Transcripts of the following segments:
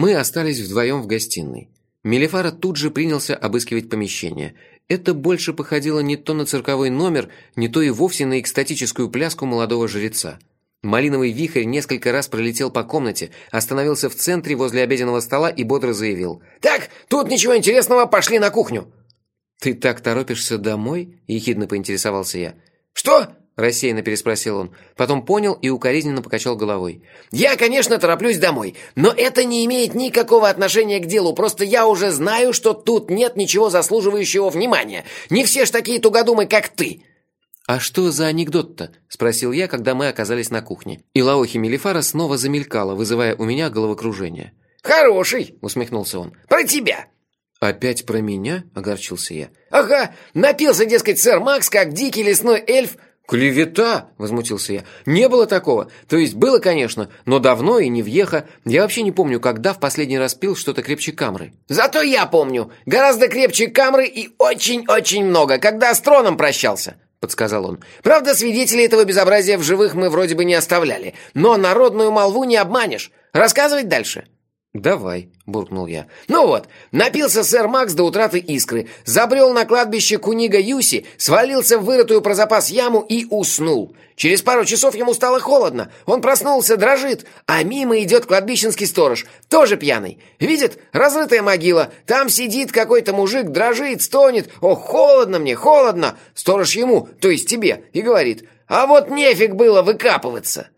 Мы остались вдвоем в гостиной. Мелифара тут же принялся обыскивать помещение. Это больше походило не то на цирковой номер, не то и вовсе на экстатическую пляску молодого жреца. Малиновый вихрь несколько раз пролетел по комнате, остановился в центре возле обеденного стола и бодро заявил. «Так, тут ничего интересного, пошли на кухню!» «Ты так торопишься домой?» – ехидно поинтересовался я. «Что?» – рассеянно переспросил он. Потом понял и укоризненно покачал головой. «Я, конечно, тороплюсь домой, но это не имеет никакого отношения к делу, просто я уже знаю, что тут нет ничего заслуживающего внимания. Не все ж такие тугодумы, как ты!» «А что за анекдот-то?» – спросил я, когда мы оказались на кухне. И Лаохи Мелифара снова замелькала, вызывая у меня головокружение. «Хороший!» – усмехнулся он. «Про тебя!» «Опять про меня?» – огорчился я. «Ага, напился, дескать, сэр Макс, как дикий лесной эльф». «Клевета!» – возмутился я. «Не было такого. То есть было, конечно, но давно и не въеха. Я вообще не помню, когда в последний раз пил что-то крепче камры». «Зато я помню. Гораздо крепче камры и очень-очень много, когда с троном прощался». — подсказал он. «Правда, свидетелей этого безобразия в живых мы вроде бы не оставляли, но народную молву не обманешь. Рассказывать дальше?» «Давай», — буркнул я. «Ну вот, напился сэр Макс до утраты искры, забрел на кладбище Кунига Юси, свалился в вырытую про запас яму и уснул. Через пару часов ему стало холодно, он проснулся, дрожит, а мимо идет кладбищенский сторож, тоже пьяный. Видит, разрытая могила, там сидит какой-то мужик, дрожит, стонет. О, холодно мне, холодно! Сторож ему, то есть тебе, и говорит, а вот нефиг было выкапываться».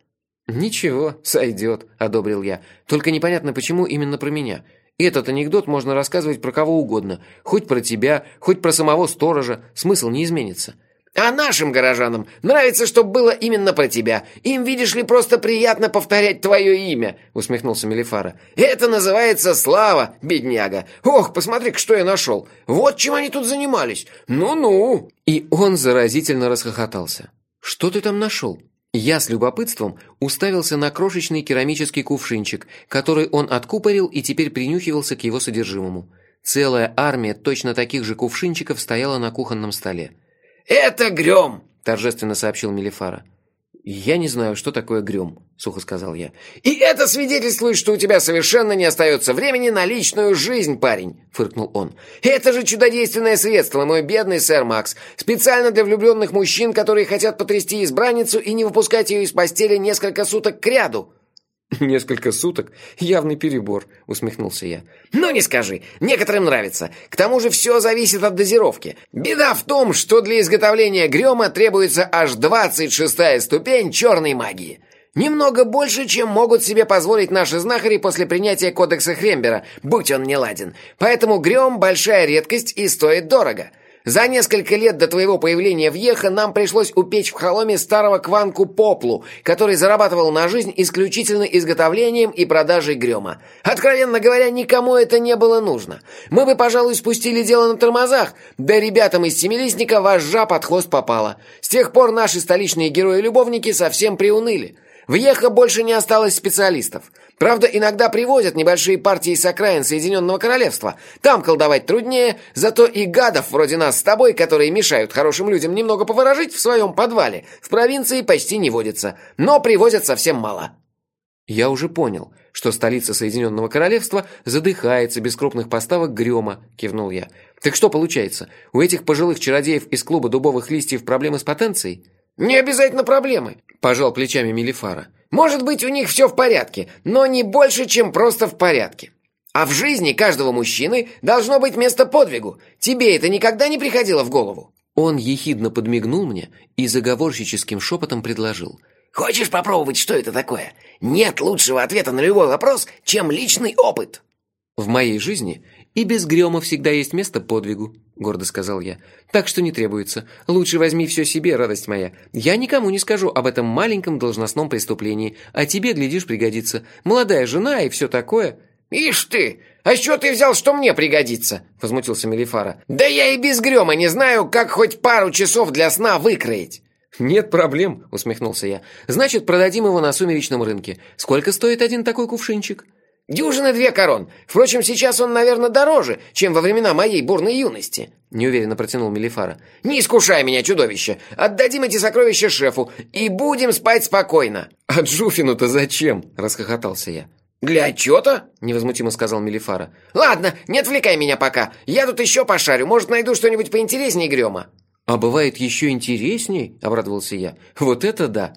«Ничего, сойдет», — одобрил я. «Только непонятно, почему именно про меня. Этот анекдот можно рассказывать про кого угодно. Хоть про тебя, хоть про самого сторожа. Смысл не изменится». «А нашим горожанам нравится, чтобы было именно про тебя. Им, видишь ли, просто приятно повторять твое имя», — усмехнулся Мелифара. «Это называется слава, бедняга. Ох, посмотри-ка, что я нашел. Вот чем они тут занимались. Ну-ну». И он заразительно расхохотался. «Что ты там нашел?» Я с любопытством уставился на крошечный керамический кувшинчик, который он откупорил и теперь принюхивался к его содержимому. Целая армия точно таких же кувшинчиков стояла на кухонном столе. «Это грем!» – торжественно сообщил Мелифара. «Я не знаю, что такое грем», — сухо сказал я. «И это свидетельствует, что у тебя совершенно не остается времени на личную жизнь, парень», — фыркнул он. «Это же чудодейственное средство, мой бедный сэр Макс. Специально для влюбленных мужчин, которые хотят потрясти избранницу и не выпускать ее из постели несколько суток кряду». «Несколько суток? Явный перебор», — усмехнулся я. «Ну не скажи, некоторым нравится. К тому же все зависит от дозировки. Беда в том, что для изготовления грема требуется аж двадцать шестая ступень черной магии». Немного больше, чем могут себе позволить наши знахари после принятия кодекса Хрембера, будь он не ладен. Поэтому грем – большая редкость и стоит дорого. За несколько лет до твоего появления в Еха нам пришлось упечь в холоме старого Кванку Поплу, который зарабатывал на жизнь исключительно изготовлением и продажей грема. Откровенно говоря, никому это не было нужно. Мы бы, пожалуй, спустили дело на тормозах, да ребятам из Семилистника вожжа под хвост попала. С тех пор наши столичные герои-любовники совсем приуныли. В Ехо больше не осталось специалистов. Правда, иногда привозят небольшие партии с окраин Соединенного Королевства. Там колдовать труднее, зато и гадов вроде нас с тобой, которые мешают хорошим людям немного поворожить в своем подвале, в провинции почти не водится, но привозят совсем мало. Я уже понял, что столица Соединенного Королевства задыхается без крупных поставок грема, кивнул я. Так что получается, у этих пожилых чародеев из клуба дубовых листьев проблемы с потенцией? «Не обязательно проблемы», – пожал плечами Мелифара. «Может быть, у них все в порядке, но не больше, чем просто в порядке. А в жизни каждого мужчины должно быть место подвигу. Тебе это никогда не приходило в голову?» Он ехидно подмигнул мне и заговорщическим шепотом предложил. «Хочешь попробовать, что это такое? Нет лучшего ответа на любой вопрос, чем личный опыт». В моей жизни и без грема всегда есть место подвигу, гордо сказал я. «Так что не требуется. Лучше возьми все себе, радость моя. Я никому не скажу об этом маленьком должностном преступлении, а тебе, глядишь, пригодится. Молодая жена и все такое». «Ишь ты! А что ты взял, что мне пригодится?» – возмутился Мелифара. «Да я и без грема не знаю, как хоть пару часов для сна выкроить». «Нет проблем», – усмехнулся я. «Значит, продадим его на сумеречном рынке. Сколько стоит один такой кувшинчик?» «Дюжины две корон. Впрочем, сейчас он, наверное, дороже, чем во времена моей бурной юности», — неуверенно протянул Мелифара. «Не искушай меня, чудовище! Отдадим эти сокровища шефу и будем спать спокойно!» «А Джуфину-то зачем?» — расхохотался я. «Для отчета?» – невозмутимо сказал Мелифара. «Ладно, не отвлекай меня пока. Я тут еще пошарю. Может, найду что-нибудь поинтереснее Грема». «А бывает еще интересней?» – обрадовался я. «Вот это да!»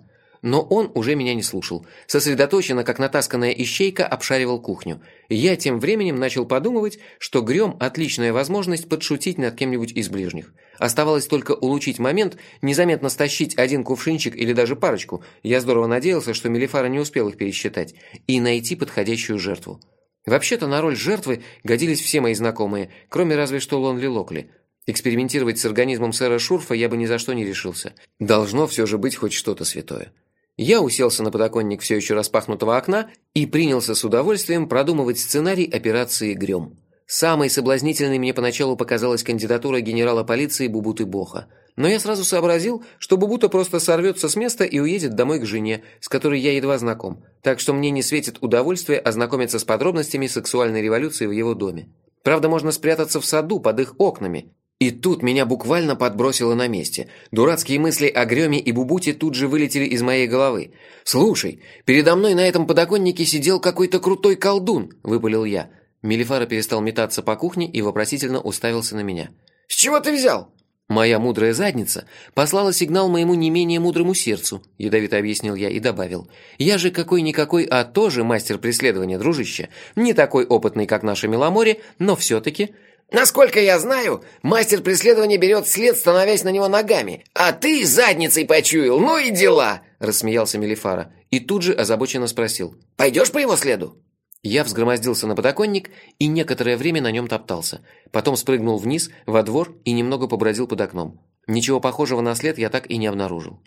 Но он уже меня не слушал. Сосредоточенно, как натасканная ищейка, обшаривал кухню. Я тем временем начал подумывать, что грем – отличная возможность подшутить над кем-нибудь из ближних. Оставалось только улучшить момент, незаметно стащить один кувшинчик или даже парочку, я здорово надеялся, что Мелифара не успел их пересчитать, и найти подходящую жертву. Вообще-то на роль жертвы годились все мои знакомые, кроме разве что Лонли Локли. Экспериментировать с организмом сэра Шурфа я бы ни за что не решился. Должно все же быть хоть что-то святое. Я уселся на подоконник все еще распахнутого окна и принялся с удовольствием продумывать сценарий операции «Грем». Самой соблазнительной мне поначалу показалась кандидатура генерала полиции Бубуты Боха. Но я сразу сообразил, что Бубута просто сорвется с места и уедет домой к жене, с которой я едва знаком, так что мне не светит удовольствие ознакомиться с подробностями сексуальной революции в его доме. Правда, можно спрятаться в саду под их окнами, и тут меня буквально подбросило на месте. Дурацкие мысли о Греме и Бубуте тут же вылетели из моей головы. «Слушай, передо мной на этом подоконнике сидел какой-то крутой колдун», – выпалил я. Мелифара перестал метаться по кухне и вопросительно уставился на меня. «С чего ты взял?» «Моя мудрая задница послала сигнал моему не менее мудрому сердцу», – ядовито объяснил я и добавил. «Я же какой-никакой, а тоже мастер преследования, дружище. Не такой опытный, как наша Меломори, но все-таки Насколько я знаю, мастер преследования берет след, становясь на него ногами. А ты задницей почуял, ну и дела!» Рассмеялся Мелифара и тут же озабоченно спросил. «Пойдешь по его следу?» Я взгромоздился на подоконник и некоторое время на нем топтался. Потом спрыгнул вниз, во двор и немного побродил под окном. Ничего похожего на след я так и не обнаружил.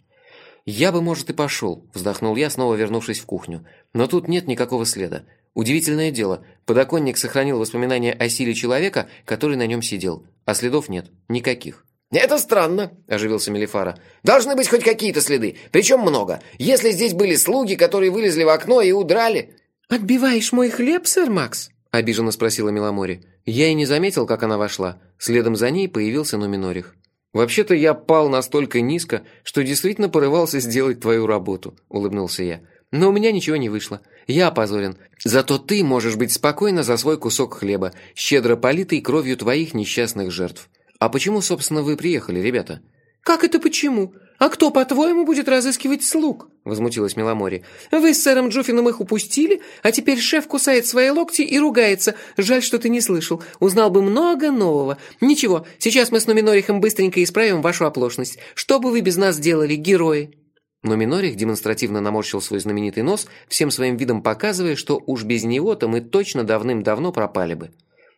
«Я бы, может, и пошел», – вздохнул я, снова вернувшись в кухню. «Но тут нет никакого следа. Удивительное дело, подоконник сохранил воспоминания о силе человека, который на нем сидел, а следов нет, никаких. «Это странно», – оживился Мелифара. «Должны быть хоть какие-то следы, причем много. Если здесь были слуги, которые вылезли в окно и удрали...» «Отбиваешь мой хлеб, сэр Макс?» – обиженно спросила Меломори. Я и не заметил, как она вошла. Следом за ней появился Нуминорих. «Вообще-то я пал настолько низко, что действительно порывался сделать твою работу», – улыбнулся я. «Но у меня ничего не вышло. Я опозорен. Зато ты можешь быть спокойна за свой кусок хлеба, щедро политый кровью твоих несчастных жертв. А почему, собственно, вы приехали, ребята?» «Как это почему? А кто, по-твоему, будет разыскивать слуг?» – возмутилась Меломори. «Вы с сэром Джуфином их упустили, а теперь шеф кусает свои локти и ругается. Жаль, что ты не слышал. Узнал бы много нового. Ничего, сейчас мы с Нуминорихом быстренько исправим вашу оплошность. Что бы вы без нас делали, герои?» Но Минорих демонстративно наморщил свой знаменитый нос, всем своим видом показывая, что уж без него-то мы точно давным-давно пропали бы.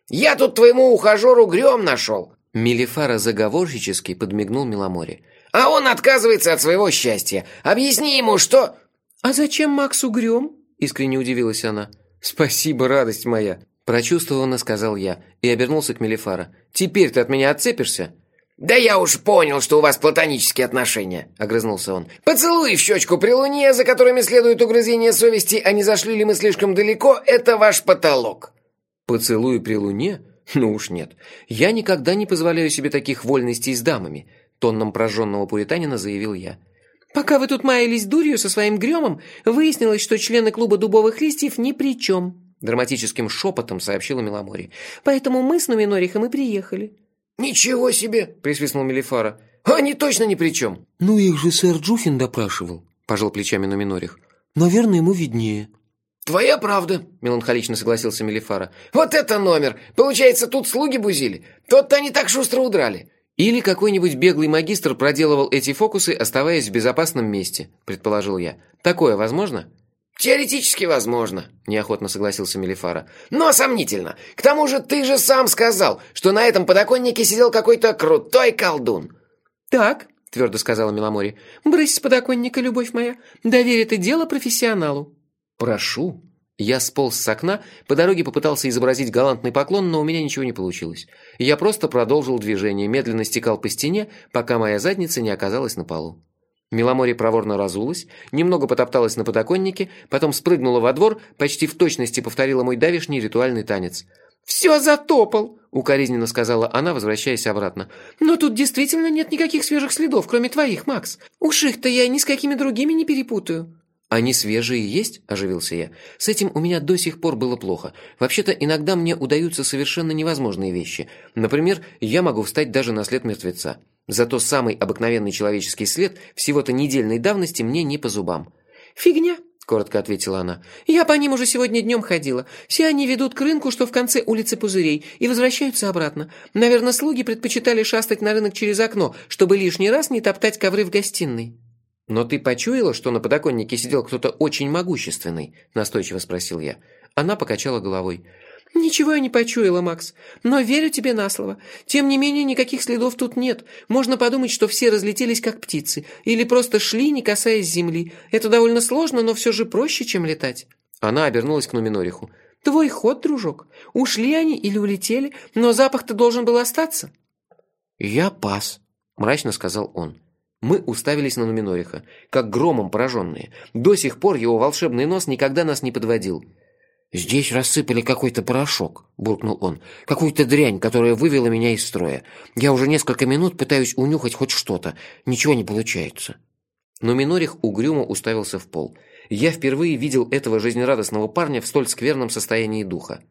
«Я тут твоему ухажеру грем нашел!» Мелифара заговорщически подмигнул Миломоре. «А он отказывается от своего счастья. Объясни ему, что...» «А зачем Максу грем?» Искренне удивилась она. «Спасибо, радость моя!» Прочувствованно сказал я и обернулся к Мелифара. «Теперь ты от меня отцепишься?» «Да я уж понял, что у вас платонические отношения», — огрызнулся он. «Поцелуй в щечку при луне, за которыми следует угрызение совести, а не зашли ли мы слишком далеко, это ваш потолок». «Поцелуй при луне? Ну уж нет. Я никогда не позволяю себе таких вольностей с дамами», — тонном прожженного пуританина заявил я. «Пока вы тут маялись дурью со своим гремом, выяснилось, что члены клуба дубовых листьев ни при чем», — драматическим шепотом сообщила Меломори. «Поэтому мы с Нуминорихом и приехали». «Ничего себе!» – присвистнул Мелифара. «Они точно ни при чем!» «Ну их же сэр Джуфин допрашивал», – пожал плечами Нуминорих. «Наверное, ему виднее». «Твоя правда», – меланхолично согласился Мелифара. «Вот это номер! Получается, тут слуги бузили. Тот-то они так шустро удрали». «Или какой-нибудь беглый магистр проделывал эти фокусы, оставаясь в безопасном месте», – предположил я. «Такое возможно?» «Теоретически возможно», – неохотно согласился Мелифара. «Но сомнительно. К тому же ты же сам сказал, что на этом подоконнике сидел какой-то крутой колдун». «Так», – твердо сказала Меломори. «Брысь с подоконника, любовь моя. Доверь это дело профессионалу». «Прошу». Я сполз с окна, по дороге попытался изобразить галантный поклон, но у меня ничего не получилось. Я просто продолжил движение, медленно стекал по стене, пока моя задница не оказалась на полу. Миломори проворно разулась, немного потопталась на подоконнике, потом спрыгнула во двор, почти в точности повторила мой давишний ритуальный танец. «Все затопал!» — укоризненно сказала она, возвращаясь обратно. «Но тут действительно нет никаких свежих следов, кроме твоих, Макс. Уж их-то я ни с какими другими не перепутаю». «Они свежие есть?» – оживился я. «С этим у меня до сих пор было плохо. Вообще-то иногда мне удаются совершенно невозможные вещи. Например, я могу встать даже на след мертвеца. Зато самый обыкновенный человеческий след всего-то недельной давности мне не по зубам». «Фигня!» – коротко ответила она. «Я по ним уже сегодня днем ходила. Все они ведут к рынку, что в конце улицы Пузырей, и возвращаются обратно. Наверное, слуги предпочитали шастать на рынок через окно, чтобы лишний раз не топтать ковры в гостиной». «Но ты почуяла, что на подоконнике сидел кто-то очень могущественный?» – настойчиво спросил я. Она покачала головой. «Ничего я не почуяла, Макс, но верю тебе на слово. Тем не менее, никаких следов тут нет. Можно подумать, что все разлетелись как птицы, или просто шли, не касаясь земли. Это довольно сложно, но все же проще, чем летать». Она обернулась к Нуминориху. «Твой ход, дружок. Ушли они или улетели, но запах-то должен был остаться». «Я пас», – мрачно сказал он. Мы уставились на Нуминориха, как громом пораженные. До сих пор его волшебный нос никогда нас не подводил. «Здесь рассыпали какой-то порошок», — буркнул он. «Какую-то дрянь, которая вывела меня из строя. Я уже несколько минут пытаюсь унюхать хоть что-то. Ничего не получается». Но Минорих угрюмо уставился в пол. Я впервые видел этого жизнерадостного парня в столь скверном состоянии духа.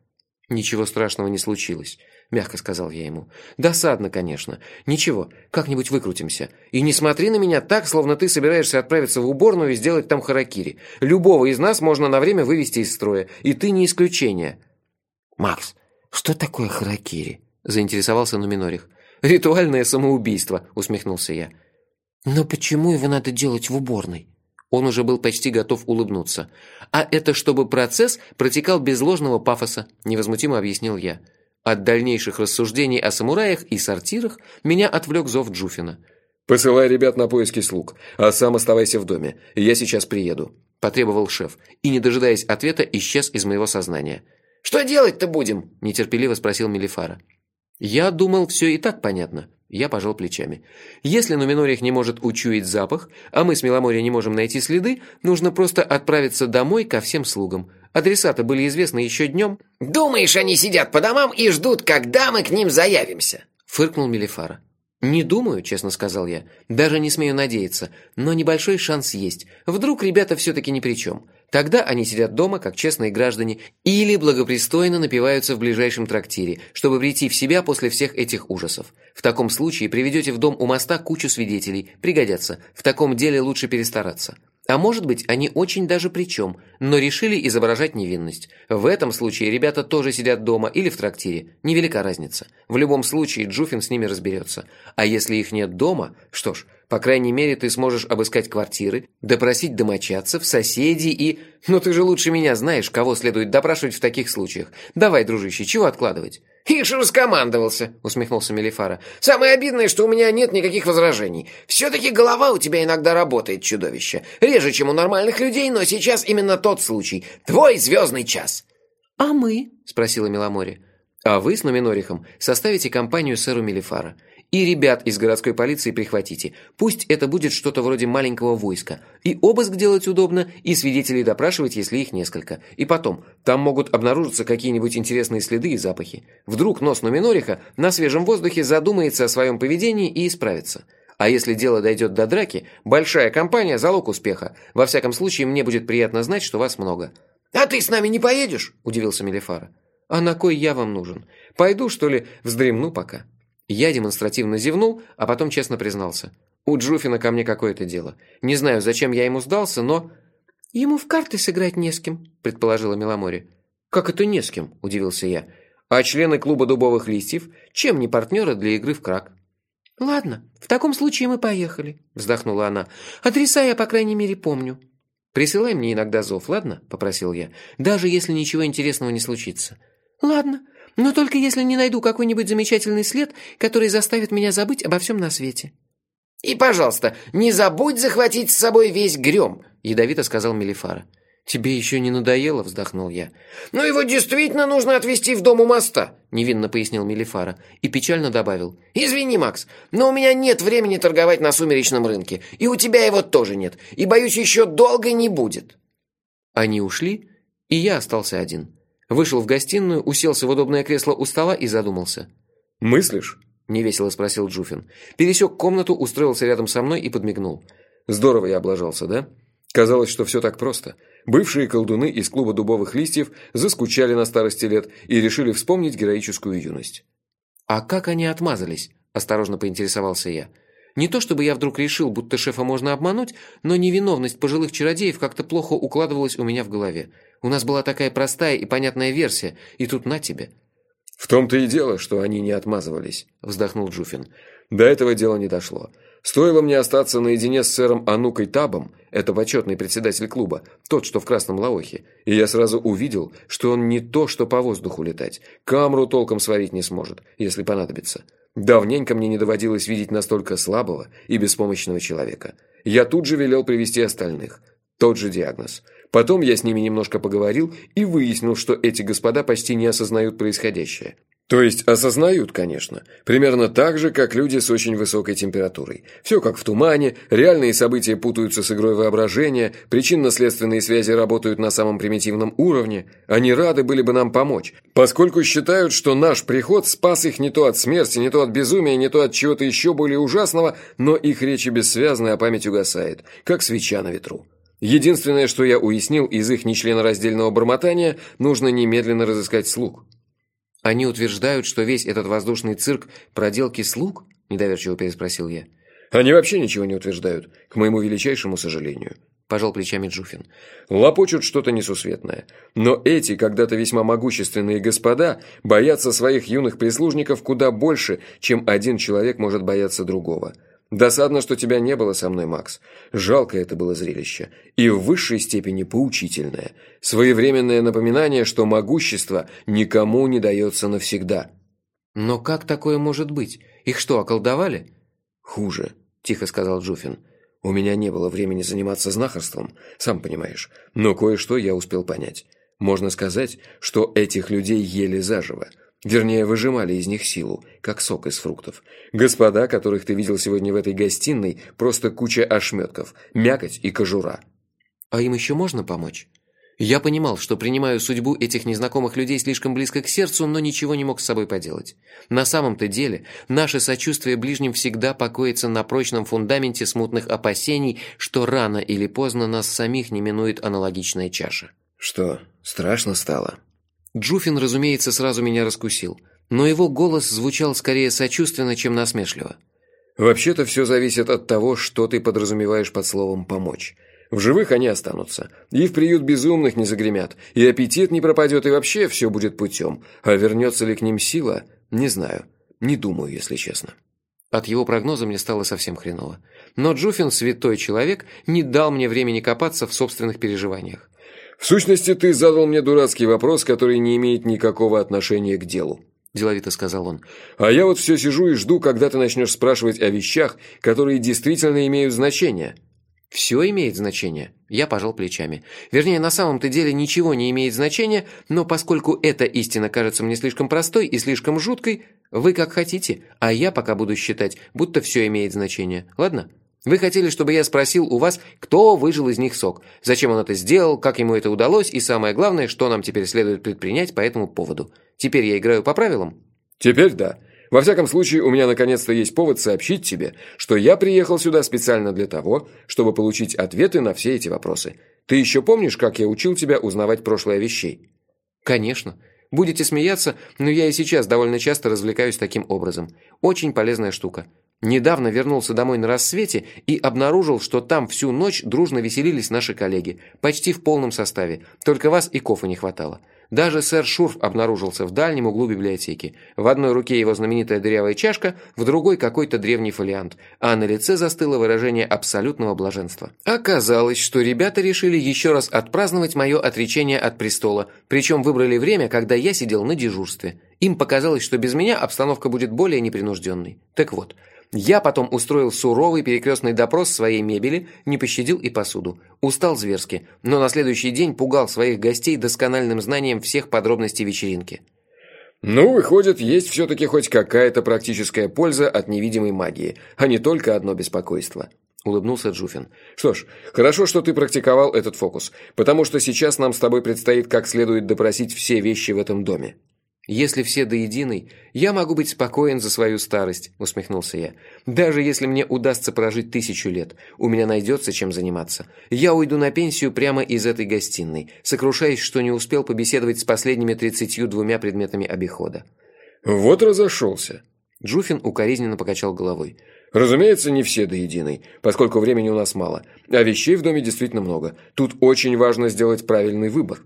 «Ничего страшного не случилось», — мягко сказал я ему. «Досадно, конечно. Ничего, как-нибудь выкрутимся. И не смотри на меня так, словно ты собираешься отправиться в уборную и сделать там харакири. Любого из нас можно на время вывести из строя, и ты не исключение». «Макс, что такое харакири?» — заинтересовался Нуминорих. «Ритуальное самоубийство», — усмехнулся я. «Но почему его надо делать в уборной?» Он уже был почти готов улыбнуться. «А это чтобы процесс протекал без ложного пафоса», – невозмутимо объяснил я. От дальнейших рассуждений о самураях и сортирах меня отвлек зов Джуфина. «Посылай ребят на поиски слуг, а сам оставайся в доме. Я сейчас приеду», – потребовал шеф, и, не дожидаясь ответа, исчез из моего сознания. «Что делать-то будем?» – нетерпеливо спросил Мелифара. «Я думал, все и так понятно. Я пожал плечами. Если Нуминорих не может учуять запах, а мы с Меломорья не можем найти следы, нужно просто отправиться домой ко всем слугам. Адреса-то были известны еще днем. «Думаешь, они сидят по домам и ждут, когда мы к ним заявимся?» Фыркнул Мелифара. «Не думаю», — честно сказал я. «Даже не смею надеяться. Но небольшой шанс есть. Вдруг ребята все-таки ни при чем. Тогда они сидят дома, как честные граждане, или благопристойно напиваются в ближайшем трактире, чтобы прийти в себя после всех этих ужасов. В таком случае приведете в дом у моста кучу свидетелей. Пригодятся. В таком деле лучше перестараться. А может быть, они очень даже при чем, но решили изображать невинность. В этом случае ребята тоже сидят дома или в трактире. Невелика разница. В любом случае Джуфин с ними разберется. А если их нет дома, что ж, по крайней мере, ты сможешь обыскать квартиры, допросить домочадцев, соседей и... Ну ты же лучше меня знаешь, кого следует допрашивать в таких случаях. Давай, дружище, чего откладывать? «Ишь, раскомандовался», — усмехнулся Мелифара. «Самое обидное, что у меня нет никаких возражений. Все-таки голова у тебя иногда работает, чудовище. Реже, чем у нормальных людей, но сейчас именно тот случай. Твой звездный час». «А мы?» — спросила Меломори. «А вы с Номинорихом составите компанию сэру Мелифара. И ребят из городской полиции прихватите. Пусть это будет что-то вроде маленького войска. И обыск делать удобно, и свидетелей допрашивать, если их несколько. И потом, там могут обнаружиться какие-нибудь интересные следы и запахи. Вдруг нос Нуминориха на свежем воздухе задумается о своем поведении и исправится. А если дело дойдет до драки, большая компания – залог успеха. Во всяком случае, мне будет приятно знать, что вас много». «А ты с нами не поедешь?» – удивился Мелифара. «А на кой я вам нужен? Пойду, что ли, вздремну пока». Я демонстративно зевнул, а потом честно признался. У Джуфина ко мне какое-то дело. Не знаю, зачем я ему сдался, но... «Ему в карты сыграть не с кем», — предположила Меломори. «Как это не с кем?» – удивился я. «А члены клуба дубовых листьев чем не партнеры для игры в крак?» «Ладно, в таком случае мы поехали», – вздохнула она. «Адреса я, по крайней мере, помню». «Присылай мне иногда зов, ладно?» – попросил я. «Даже если ничего интересного не случится». «Ладно, но только если не найду какой-нибудь замечательный след, который заставит меня забыть обо всем на свете». «И, пожалуйста, не забудь захватить с собой весь грем», — ядовито сказал Мелифара. «Тебе еще не надоело?» — вздохнул я. «Но его действительно нужно отвезти в дом у моста», — невинно пояснил Мелифара и печально добавил. «Извини, Макс, но у меня нет времени торговать на сумеречном рынке, и у тебя его тоже нет, и, боюсь, еще долго не будет». Они ушли, и я остался один. Вышел в гостиную, уселся в удобное кресло у стола и задумался. «Мыслишь?» – невесело спросил Джуфин. Пересек комнату, устроился рядом со мной и подмигнул. «Здорово я облажался, да? Казалось, что все так просто. Бывшие колдуны из клуба дубовых листьев заскучали на старости лет и решили вспомнить героическую юность. «А как они отмазались?» – осторожно поинтересовался я. Не то чтобы я вдруг решил, будто шефа можно обмануть, но невиновность пожилых чародеев как-то плохо укладывалась у меня в голове. У нас была такая простая и понятная версия, и тут на тебе. «В том-то и дело, что они не отмазывались», – вздохнул Джуфин. «До этого дела не дошло. Стоило мне остаться наедине с сэром Анукой Табом, это почетный председатель клуба, тот, что в красном лаохе, и я сразу увидел, что он не то, что по воздуху летать, камру толком сварить не сможет, если понадобится. Давненько мне не доводилось видеть настолько слабого и беспомощного человека. Я тут же велел привести остальных. Тот же диагноз. Потом я с ними немножко поговорил и выяснил, что эти господа почти не осознают происходящее. То есть осознают, конечно. Примерно так же, как люди с очень высокой температурой. Все как в тумане, реальные события путаются с игрой воображения, причинно-следственные связи работают на самом примитивном уровне. Они рады были бы нам помочь, поскольку считают, что наш приход спас их не то от смерти, не то от безумия, не то от чего-то еще более ужасного, но их речи бессвязны, а память угасает, как свеча на ветру. Единственное, что я уяснил из их нечленораздельного бормотания, нужно немедленно разыскать слуг. «Они утверждают, что весь этот воздушный цирк – проделки слуг?» – недоверчиво переспросил я. «Они вообще ничего не утверждают, к моему величайшему сожалению», – пожал плечами Джуфин. «Лопочут что-то несусветное. Но эти, когда-то весьма могущественные господа, боятся своих юных прислужников куда больше, чем один человек может бояться другого». Досадно, что тебя не было со мной, Макс. Жалко это было зрелище. И в высшей степени поучительное. Своевременное напоминание, что могущество никому не дается навсегда. Но как такое может быть? Их что, околдовали? Хуже, тихо сказал Джуфин. У меня не было времени заниматься знахарством, сам понимаешь. Но кое-что я успел понять. Можно сказать, что этих людей ели заживо. Вернее, выжимали из них силу, как сок из фруктов. Господа, которых ты видел сегодня в этой гостиной, просто куча ошметков, мякоть и кожура. А им еще можно помочь? Я понимал, что принимаю судьбу этих незнакомых людей слишком близко к сердцу, но ничего не мог с собой поделать. На самом-то деле, наше сочувствие ближним всегда покоится на прочном фундаменте смутных опасений, что рано или поздно нас самих не минует аналогичная чаша. Что, страшно стало? Джуфин, разумеется, сразу меня раскусил, но его голос звучал скорее сочувственно, чем насмешливо. «Вообще-то все зависит от того, что ты подразумеваешь под словом «помочь». В живых они останутся, и в приют безумных не загремят, и аппетит не пропадет, и вообще все будет путем. А вернется ли к ним сила, не знаю, не думаю, если честно». От его прогноза мне стало совсем хреново. Но Джуфин, святой человек, не дал мне времени копаться в собственных переживаниях. «В сущности, ты задал мне дурацкий вопрос, который не имеет никакого отношения к делу», – деловито сказал он. «А я вот все сижу и жду, когда ты начнешь спрашивать о вещах, которые действительно имеют значение». «Все имеет значение?» Я пожал плечами. Вернее, на самом-то деле ничего не имеет значения, но поскольку эта истина кажется мне слишком простой и слишком жуткой, вы как хотите, а я пока буду считать, будто все имеет значение. Ладно?» Вы хотели, чтобы я спросил у вас, кто выжил из них сок, зачем он это сделал, как ему это удалось, и самое главное, что нам теперь следует предпринять по этому поводу. Теперь я играю по правилам? Теперь да. Во всяком случае, у меня наконец-то есть повод сообщить тебе, что я приехал сюда специально для того, чтобы получить ответы на все эти вопросы. Ты еще помнишь, как я учил тебя узнавать прошлое вещей? Конечно. Будете смеяться, но я и сейчас довольно часто развлекаюсь таким образом. Очень полезная штука. Недавно вернулся домой на рассвете и обнаружил, что там всю ночь дружно веселились наши коллеги, почти в полном составе, только вас и кофе не хватало. Даже сэр Шурф обнаружился в дальнем углу библиотеки. В одной руке его знаменитая дырявая чашка, в другой какой-то древний фолиант, а на лице застыло выражение абсолютного блаженства. Оказалось, что ребята решили еще раз отпраздновать мое отречение от престола, причем выбрали время, когда я сидел на дежурстве. Им показалось, что без меня обстановка будет более непринужденной. Так вот, я потом устроил суровый перекрестный допрос своей мебели, не пощадил и посуду. Устал зверски, но на следующий день пугал своих гостей доскональным знанием всех подробностей вечеринки. «Ну, выходит, есть все-таки хоть какая-то практическая польза от невидимой магии, а не только одно беспокойство», – улыбнулся Джуфин. «Что ж, хорошо, что ты практиковал этот фокус, потому что сейчас нам с тобой предстоит как следует допросить все вещи в этом доме». «Если все до единой, я могу быть спокоен за свою старость», – усмехнулся я. «Даже если мне удастся прожить тысячу лет, у меня найдется чем заниматься. Я уйду на пенсию прямо из этой гостиной, сокрушаясь, что не успел побеседовать с последними тридцатью двумя предметами обихода». «Вот разошелся». Джуфин укоризненно покачал головой. Разумеется, не все до единой, поскольку времени у нас мало, а вещей в доме действительно много. Тут очень важно сделать правильный выбор.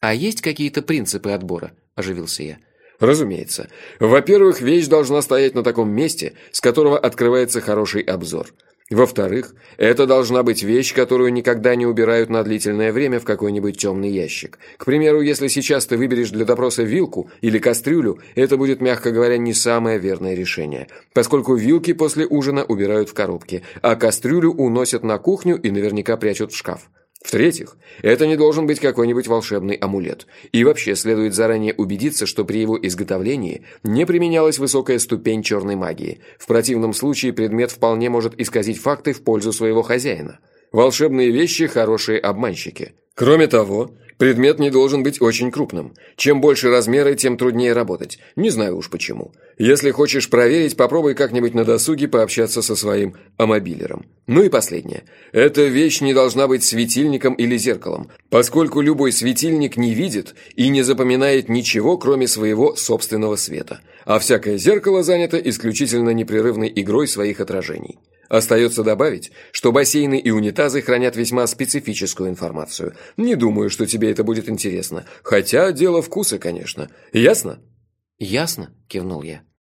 «А есть какие-то принципы отбора?» – оживился я. Разумеется. Во-первых, вещь должна стоять на таком месте, с которого открывается хороший обзор – во-вторых, это должна быть вещь, которую никогда не убирают на длительное время в какой-нибудь темный ящик. К примеру, если сейчас ты выберешь для допроса вилку или кастрюлю, это будет, мягко говоря, не самое верное решение, поскольку вилки после ужина убирают в коробке, а кастрюлю уносят на кухню и наверняка прячут в шкаф. В-третьих, это не должен быть какой-нибудь волшебный амулет. И вообще следует заранее убедиться, что при его изготовлении не применялась высокая ступень черной магии. В противном случае предмет вполне может исказить факты в пользу своего хозяина. Волшебные вещи – хорошие обманщики. Кроме того, предмет не должен быть очень крупным. Чем больше размеры, тем труднее работать. Не знаю уж почему. Если хочешь проверить, попробуй как-нибудь на досуге пообщаться со своим амобилером. Ну и последнее. Эта вещь не должна быть светильником или зеркалом, поскольку любой светильник не видит и не запоминает ничего, кроме своего собственного света. А всякое зеркало занято исключительно непрерывной игрой своих отражений. Остается добавить, что бассейны и унитазы хранят весьма специфическую информацию. Не думаю, что тебе это будет интересно. Хотя дело вкуса, конечно. Ясно? Ясно, кивнул я.